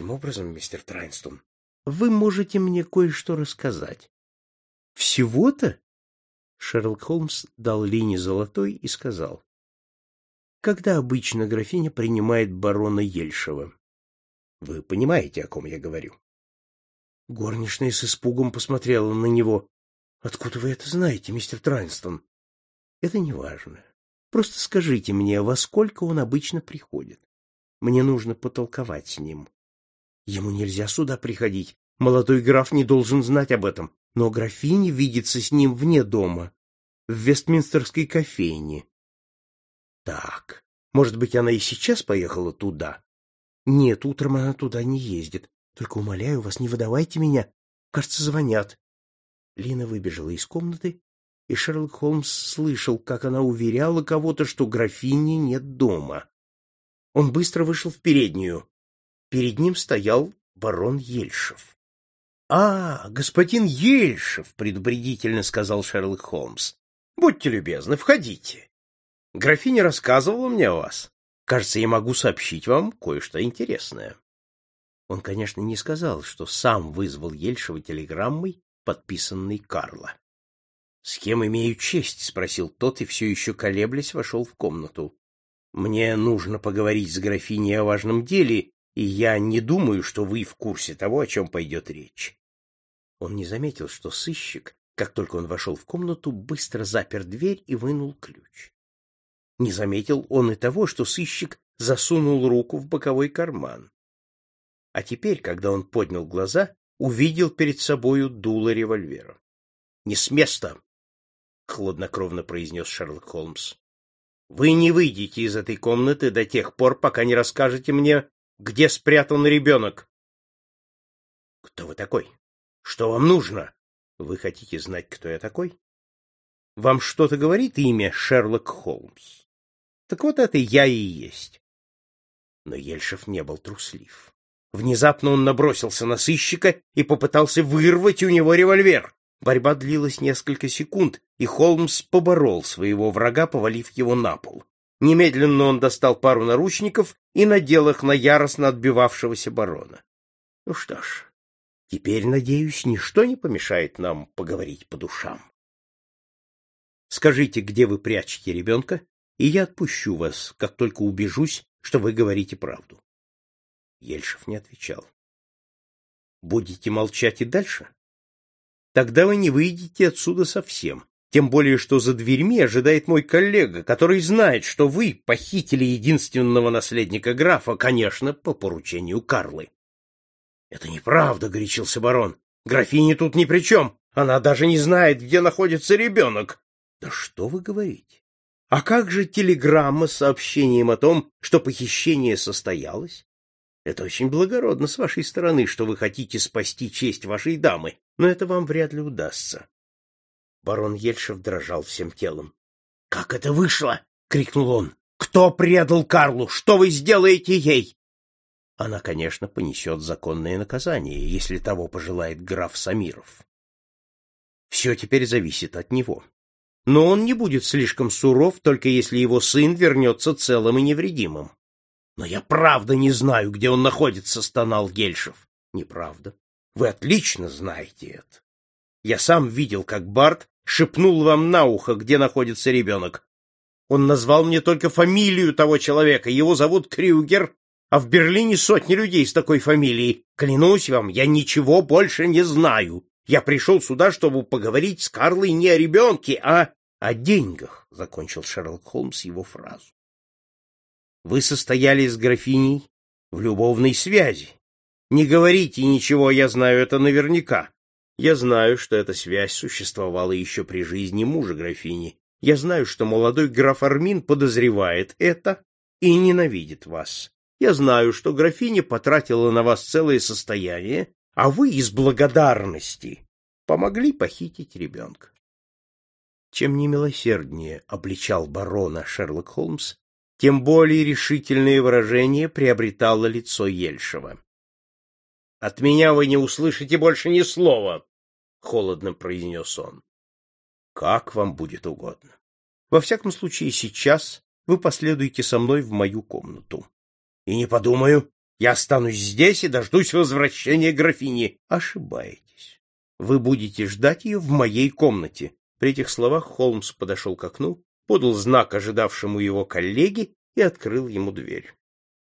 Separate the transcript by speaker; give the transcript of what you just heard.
Speaker 1: Таким образом, мистер Трайнстон, вы можете мне кое-что рассказать. Всего-то? Шерлок Холмс дал Лине золотой и сказал. Когда обычно графиня принимает барона Ельшева? Вы понимаете, о ком я говорю? Горничная с испугом посмотрела на него. Откуда вы это знаете, мистер Трайнстон? Это не важно. Просто скажите мне, во сколько он обычно приходит. Мне нужно потолковать с ним. Ему нельзя сюда приходить. Молодой граф не должен знать об этом. Но графиня видится с ним вне дома, в Вестминстерской кофейне. Так, может быть, она и сейчас поехала туда? Нет, утром она туда не ездит. Только умоляю вас, не выдавайте меня. Кажется, звонят. Лина выбежала из комнаты, и Шерлок Холмс слышал, как она уверяла кого-то, что графини нет дома. Он быстро вышел в переднюю. Перед ним стоял барон Ельшев. — А, господин Ельшев, — предупредительно сказал Шерлок Холмс. — Будьте любезны, входите. Графиня рассказывала мне о вас. Кажется, я могу сообщить вам кое-что интересное. Он, конечно, не сказал, что сам вызвал Ельшева телеграммой, подписанной Карла. — С кем имею честь? — спросил тот и все еще колеблясь вошел в комнату. — Мне нужно поговорить с графиней о важном деле, и я не думаю, что вы в курсе того, о чем пойдет речь. Он не заметил, что сыщик, как только он вошел в комнату, быстро запер дверь и вынул ключ. Не заметил он и того, что сыщик засунул руку в боковой карман. А теперь, когда он поднял глаза, увидел перед собою дуло револьвера. — Не с места! — хладнокровно произнес Шерлок Холмс. — Вы не выйдете из этой комнаты до тех пор, пока не расскажете мне, где спрятан ребенок. — Кто вы такой? Что вам нужно? Вы хотите знать, кто я такой? Вам что-то говорит имя Шерлок Холмс? Так вот это я и есть. Но Ельшев не был труслив. Внезапно он набросился на сыщика и попытался вырвать у него револьвер. Борьба длилась несколько секунд, и Холмс поборол своего врага, повалив его на пол. Немедленно он достал пару наручников и надел их на яростно отбивавшегося барона. Ну что ж, Теперь, надеюсь, ничто не помешает нам поговорить по душам. Скажите, где вы прячете ребенка, и я отпущу вас, как только убежусь, что вы говорите правду. Ельшев не отвечал. Будете молчать и дальше? Тогда вы не выйдете отсюда совсем, тем более что за дверьми ожидает мой коллега, который знает, что вы похитили единственного наследника графа, конечно, по поручению Карлы. — Это неправда, — горячился барон. — Графиня тут ни при чем. Она даже не знает, где находится ребенок. — Да что вы говорите? А как же телеграмма с сообщением о том, что похищение состоялось? Это очень благородно с вашей стороны, что вы хотите спасти честь вашей дамы, но это вам вряд ли удастся. Барон Ельшев дрожал всем телом. — Как это вышло? — крикнул он. — Кто предал Карлу? Что вы сделаете ей? она, конечно, понесет законное наказание, если того пожелает граф Самиров. Все теперь зависит от него. Но он не будет слишком суров, только если его сын вернется целым и невредимым. Но я правда не знаю, где он находится, стонал Гельшев. Неправда. Вы отлично знаете это. Я сам видел, как Барт шепнул вам на ухо, где находится ребенок. Он назвал мне только фамилию того человека. Его зовут Крюгер, а в Берлине сотни людей с такой фамилией. Клянусь вам, я ничего больше не знаю. Я пришел сюда, чтобы поговорить с Карлой не о ребенке, а о деньгах, — закончил Шерлок Холмс его фразу. Вы состояли с графиней в любовной связи. Не говорите ничего, я знаю это наверняка. Я знаю, что эта связь существовала еще при жизни мужа графини. Я знаю, что молодой граф Армин подозревает это и ненавидит вас. Я знаю, что графиня потратила на вас целое состояние, а вы из благодарности помогли похитить ребенка. Чем немилосерднее обличал барона Шерлок Холмс, тем более решительное выражение приобретало лицо Ельшева. — От меня вы не услышите больше ни слова, — холодно произнес он. — Как вам будет угодно. Во всяком случае, сейчас вы последуете со мной в мою комнату. И не подумаю. Я останусь здесь и дождусь возвращения графини. Ошибаетесь. Вы будете ждать ее в моей комнате. При этих словах Холмс подошел к окну, подал знак ожидавшему его коллеге и открыл ему дверь.